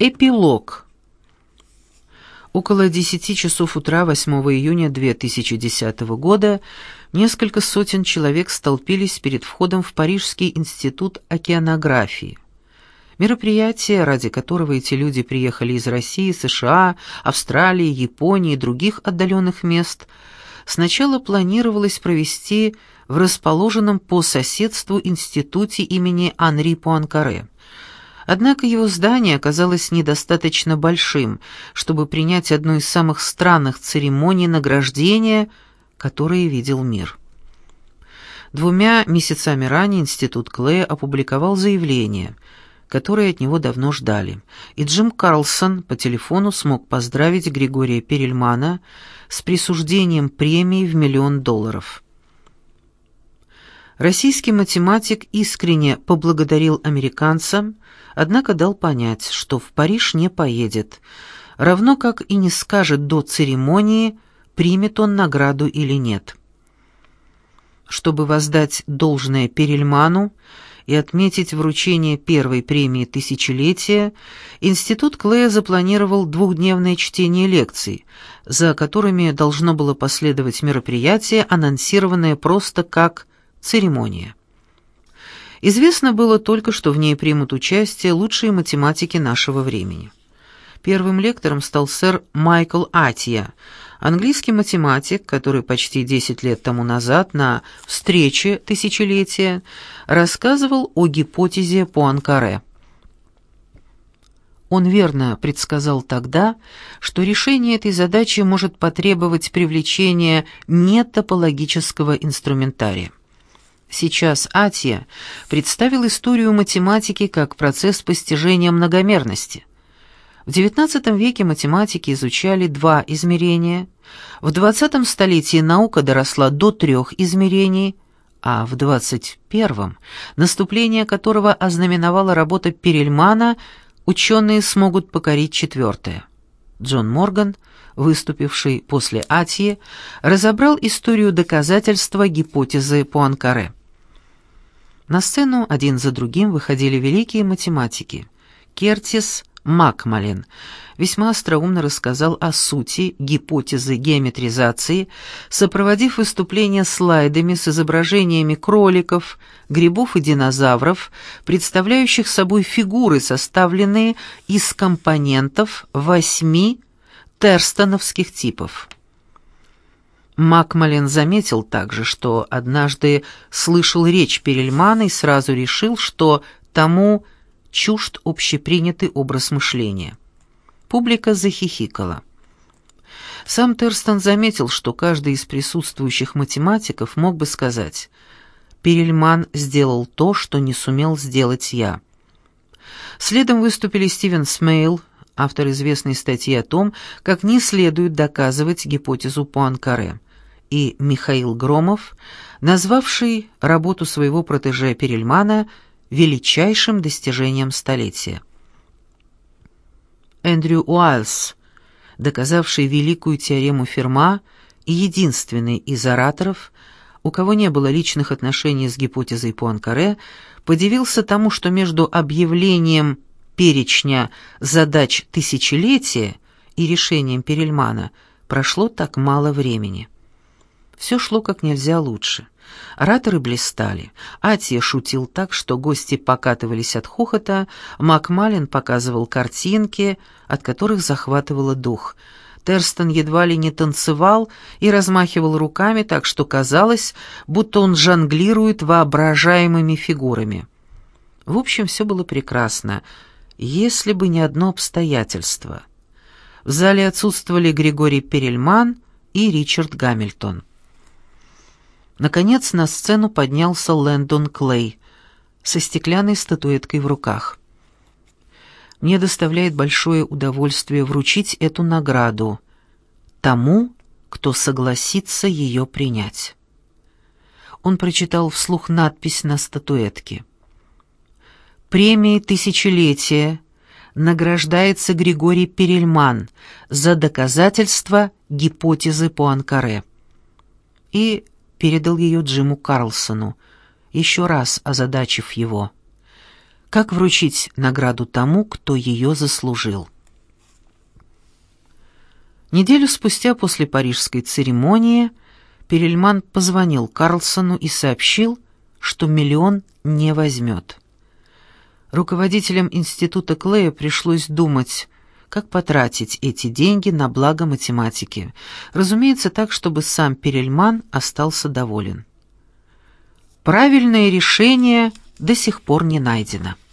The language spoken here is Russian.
Эпилог. Около 10 часов утра 8 июня 2010 года несколько сотен человек столпились перед входом в Парижский институт океанографии. Мероприятие, ради которого эти люди приехали из России, США, Австралии, Японии и других отдаленных мест, сначала планировалось провести в расположенном по соседству институте имени Анри Пуанкаре. Однако его здание оказалось недостаточно большим, чтобы принять одну из самых странных церемоний награждения, которые видел мир. Двумя месяцами ранее Институт Клея опубликовал заявление, которое от него давно ждали, и Джим Карлсон по телефону смог поздравить Григория Перельмана с присуждением премии в миллион долларов. Российский математик искренне поблагодарил американца, однако дал понять, что в Париж не поедет, равно как и не скажет до церемонии, примет он награду или нет. Чтобы воздать должное Перельману и отметить вручение первой премии тысячелетия, Институт Клея запланировал двухдневное чтение лекций, за которыми должно было последовать мероприятие, анонсированное просто как Церемония. Известно было только, что в ней примут участие лучшие математики нашего времени. Первым лектором стал сэр Майкл Атия, английский математик, который почти 10 лет тому назад на встрече тысячелетия рассказывал о гипотезе Пуанкаре. Он верно предсказал тогда, что решение этой задачи может потребовать привлечения нетопологического инструментария. Сейчас Атия представил историю математики как процесс постижения многомерности. В XIX веке математики изучали два измерения, в XX столетии наука доросла до трех измерений, а в XXI, наступление которого ознаменовала работа Перельмана, ученые смогут покорить четвертое. Джон Морган, выступивший после Атии, разобрал историю доказательства гипотезы Пуанкаре. На сцену один за другим выходили великие математики. Кертис Макмалин весьма остроумно рассказал о сути гипотезы геометризации, сопроводив выступление слайдами с изображениями кроликов, грибов и динозавров, представляющих собой фигуры, составленные из компонентов восьми терстоновских типов. Макмален заметил также, что однажды слышал речь Перельмана и сразу решил, что тому чужд общепринятый образ мышления. Публика захихикала. Сам Терстон заметил, что каждый из присутствующих математиков мог бы сказать «Перельман сделал то, что не сумел сделать я». Следом выступили Стивен Смейл, автор известной статьи о том, как не следует доказывать гипотезу Пуанкаре и Михаил Громов, назвавший работу своего протеже Перельмана величайшим достижением столетия. Эндрю Уайлс, доказавший великую теорему Ферма и единственный из ораторов, у кого не было личных отношений с гипотезой Пуанкаре, подивился тому, что между объявлением перечня задач тысячелетия и решением Перельмана прошло так мало времени. Все шло как нельзя лучше. Ораторы блистали. Атия шутил так, что гости покатывались от хохота, Макмалин показывал картинки, от которых захватывало дух. Терстон едва ли не танцевал и размахивал руками так, что казалось, будто он жонглирует воображаемыми фигурами. В общем, все было прекрасно, если бы не одно обстоятельство. В зале отсутствовали Григорий Перельман и Ричард Гамильтон. Наконец на сцену поднялся Лэндон Клей со стеклянной статуэткой в руках. Мне доставляет большое удовольствие вручить эту награду тому, кто согласится ее принять. Он прочитал вслух надпись на статуэтке. «Премией тысячелетия награждается Григорий Перельман за доказательство гипотезы Пуанкаре». И передал ее Джиму Карлсону, еще раз озадачив его. как вручить награду тому, кто ее заслужил. Неделю спустя после парижской церемонии Перельман позвонил Карлсону и сообщил, что миллион не возьмет. Руководителям института Клея пришлось думать, как потратить эти деньги на благо математики, разумеется, так, чтобы сам Перельман остался доволен. Правильное решение до сих пор не найдено.